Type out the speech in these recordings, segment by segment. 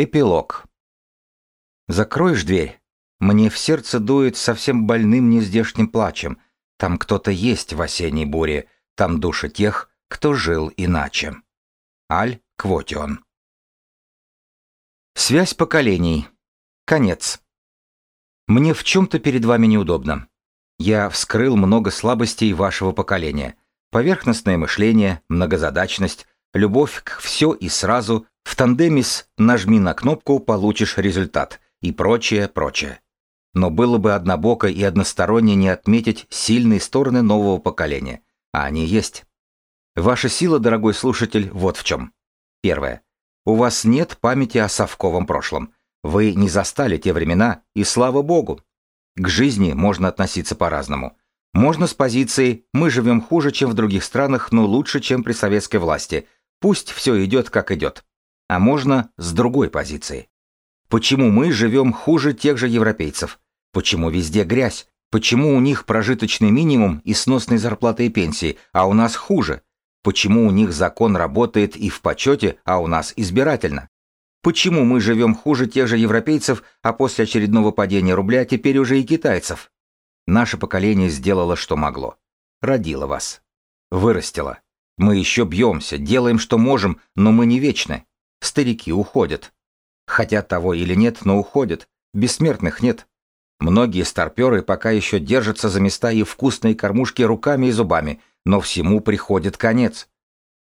Эпилог. Закроешь дверь? Мне в сердце дует совсем больным нездешним плачем. Там кто-то есть в осенней буре, там души тех, кто жил иначе. Аль Квотион. Связь поколений. Конец. Мне в чем-то перед вами неудобно. Я вскрыл много слабостей вашего поколения. Поверхностное мышление, многозадачность, любовь к все и сразу, в тандеме с «нажми на кнопку, получишь результат» и прочее, прочее. Но было бы однобоко и односторонне не отметить сильные стороны нового поколения, а они есть. Ваша сила, дорогой слушатель, вот в чем. Первое. У вас нет памяти о совковом прошлом. Вы не застали те времена, и слава богу. К жизни можно относиться по-разному. Можно с позиции «мы живем хуже, чем в других странах, но лучше, чем при советской власти», пусть все идет как идет а можно с другой позиции. Почему мы живем хуже тех же европейцев? Почему везде грязь? Почему у них прожиточный минимум и сносные зарплаты и пенсии, а у нас хуже? Почему у них закон работает и в почете, а у нас избирательно? Почему мы живем хуже тех же европейцев, а после очередного падения рубля теперь уже и китайцев? Наше поколение сделало, что могло. Родило вас. Вырастило. Мы еще бьемся, делаем, что можем, но мы не вечны. Старики уходят. Хотят того или нет, но уходят. Бессмертных нет. Многие старперы пока еще держатся за места и вкусные кормушки руками и зубами, но всему приходит конец.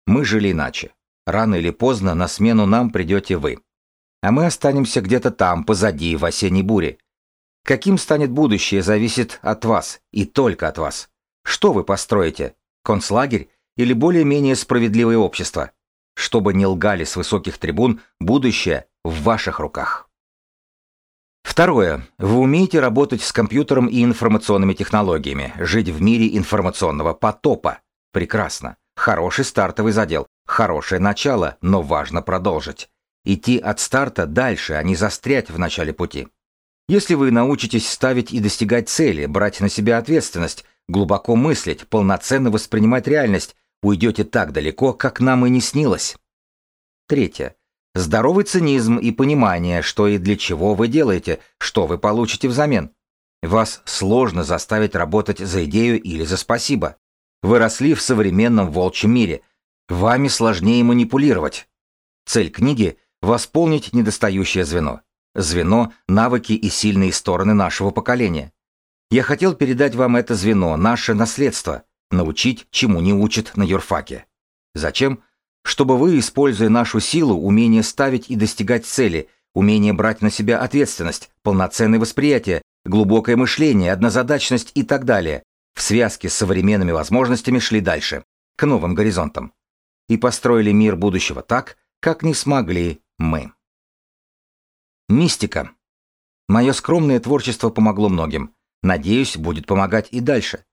Мы жили иначе. Рано или поздно на смену нам придете вы. А мы останемся где-то там, позади, в осенней буре. Каким станет будущее, зависит от вас, и только от вас. Что вы построите? Концлагерь или более-менее справедливое общество? чтобы не лгали с высоких трибун, будущее в ваших руках. Второе. Вы умеете работать с компьютером и информационными технологиями, жить в мире информационного потопа. Прекрасно. Хороший стартовый задел, хорошее начало, но важно продолжить. Идти от старта дальше, а не застрять в начале пути. Если вы научитесь ставить и достигать цели, брать на себя ответственность, глубоко мыслить, полноценно воспринимать реальность, уйдете так далеко, как нам и не снилось. Третье. Здоровый цинизм и понимание, что и для чего вы делаете, что вы получите взамен. Вас сложно заставить работать за идею или за спасибо. Вы росли в современном волчьем мире. Вами сложнее манипулировать. Цель книги – восполнить недостающее звено. Звено, навыки и сильные стороны нашего поколения. Я хотел передать вам это звено, наше наследство – научить, чему не учат на юрфаке. Зачем? Чтобы вы, используя нашу силу, умение ставить и достигать цели, умение брать на себя ответственность, полноценное восприятие, глубокое мышление, однозадачность и так далее, в связке с современными возможностями шли дальше, к новым горизонтам. И построили мир будущего так, как не смогли мы. Мистика. Мое скромное творчество помогло многим. Надеюсь, будет помогать и дальше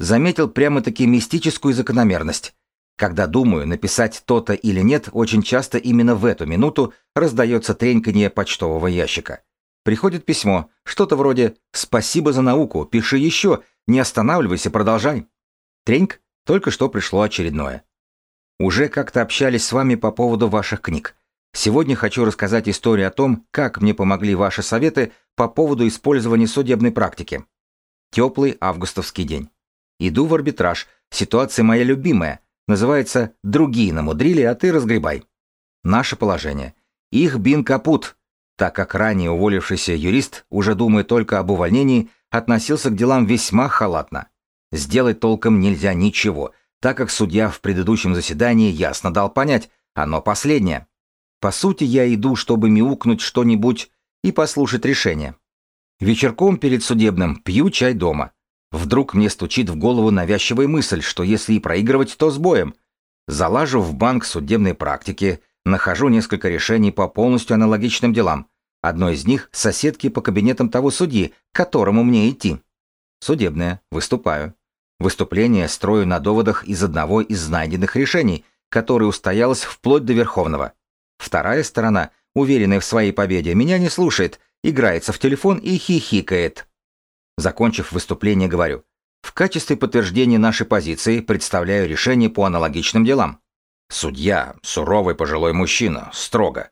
заметил прямо-таки мистическую закономерность. Когда думаю написать то-то или нет, очень часто именно в эту минуту раздается треньканье почтового ящика. Приходит письмо, что-то вроде «Спасибо за науку, пиши еще, не останавливайся, продолжай». Треньк, только что пришло очередное. Уже как-то общались с вами по поводу ваших книг. Сегодня хочу рассказать историю о том, как мне помогли ваши советы по поводу использования судебной практики. Теплый августовский день. Иду в арбитраж. Ситуация моя любимая. Называется «Другие намудрили, а ты разгребай». Наше положение. Их бин капут, так как ранее уволившийся юрист, уже думая только об увольнении, относился к делам весьма халатно. Сделать толком нельзя ничего, так как судья в предыдущем заседании ясно дал понять, оно последнее. По сути, я иду, чтобы мяукнуть что-нибудь и послушать решение. Вечерком перед судебным пью чай дома. Вдруг мне стучит в голову навязчивая мысль, что если и проигрывать, то с боем. Залажу в банк судебной практики, нахожу несколько решений по полностью аналогичным делам. Одно из них — соседки по кабинетам того судьи, к которому мне идти. Судебное Выступаю. Выступление строю на доводах из одного из найденных решений, которое устоялось вплоть до Верховного. Вторая сторона, уверенная в своей победе, меня не слушает, играется в телефон и хихикает. Закончив выступление, говорю, в качестве подтверждения нашей позиции представляю решение по аналогичным делам. Судья, суровый пожилой мужчина, строго.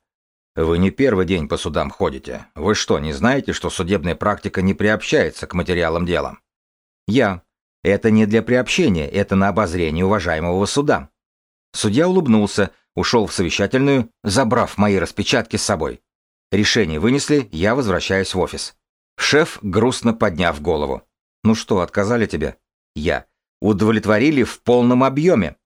Вы не первый день по судам ходите. Вы что, не знаете, что судебная практика не приобщается к материалам дела? Я. Это не для приобщения, это на обозрение уважаемого суда. Судья улыбнулся, ушел в совещательную, забрав мои распечатки с собой. Решение вынесли, я возвращаюсь в офис. Шеф, грустно подняв голову. «Ну что, отказали тебе?» «Я». «Удовлетворили в полном объеме».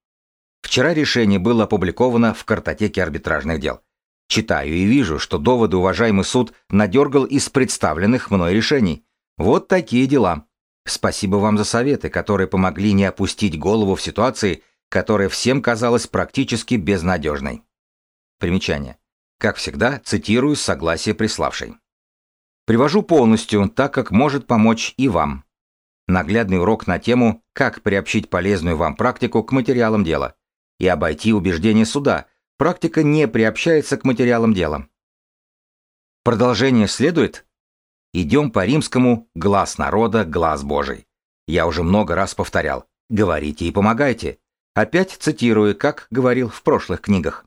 Вчера решение было опубликовано в картотеке арбитражных дел. Читаю и вижу, что доводы уважаемый суд надергал из представленных мной решений. Вот такие дела. Спасибо вам за советы, которые помогли не опустить голову в ситуации, которая всем казалась практически безнадежной. Примечание. Как всегда, цитирую согласие приславшей. Привожу полностью, так как может помочь и вам. Наглядный урок на тему «Как приобщить полезную вам практику к материалам дела» и обойти убеждение суда. Практика не приобщается к материалам дела. Продолжение следует. Идем по римскому «глаз народа, глаз Божий». Я уже много раз повторял. Говорите и помогайте. Опять цитирую, как говорил в прошлых книгах.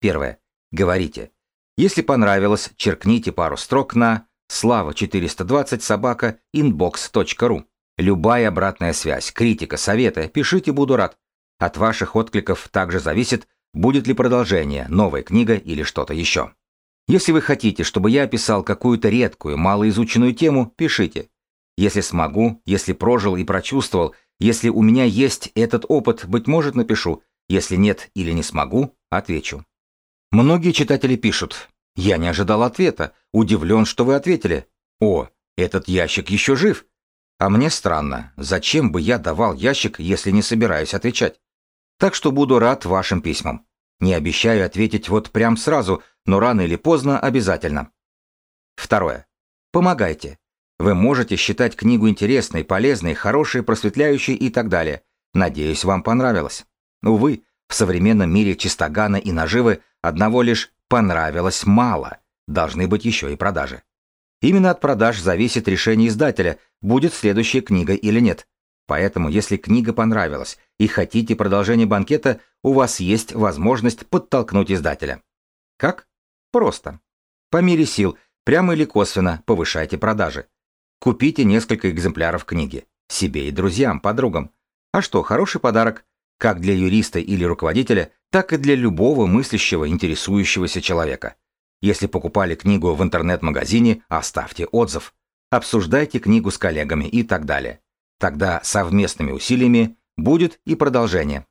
Первое. Говорите. Если понравилось, черкните пару строк на слава 420 собака inbox.ru. Любая обратная связь, критика, советы, пишите, буду рад. От ваших откликов также зависит, будет ли продолжение, новая книга или что-то еще. Если вы хотите, чтобы я описал какую-то редкую, малоизученную тему, пишите. Если смогу, если прожил и прочувствовал, если у меня есть этот опыт, быть может, напишу. Если нет или не смогу, отвечу. Многие читатели пишут, я не ожидал ответа, удивлен, что вы ответили. О, этот ящик еще жив. А мне странно, зачем бы я давал ящик, если не собираюсь отвечать? Так что буду рад вашим письмам. Не обещаю ответить вот прям сразу, но рано или поздно обязательно. Второе. Помогайте. Вы можете считать книгу интересной, полезной, хорошей, просветляющей и так далее. Надеюсь, вам понравилось. Увы, в современном мире чистогана и наживы одного лишь понравилось мало, должны быть еще и продажи. Именно от продаж зависит решение издателя, будет следующая книга или нет. Поэтому, если книга понравилась и хотите продолжение банкета, у вас есть возможность подтолкнуть издателя. Как? Просто. По мере сил, прямо или косвенно, повышайте продажи. Купите несколько экземпляров книги. Себе и друзьям, подругам. А что, хороший подарок? Как для юриста или руководителя, так и для любого мыслящего, интересующегося человека. Если покупали книгу в интернет-магазине, оставьте отзыв. Обсуждайте книгу с коллегами и так далее. Тогда совместными усилиями будет и продолжение.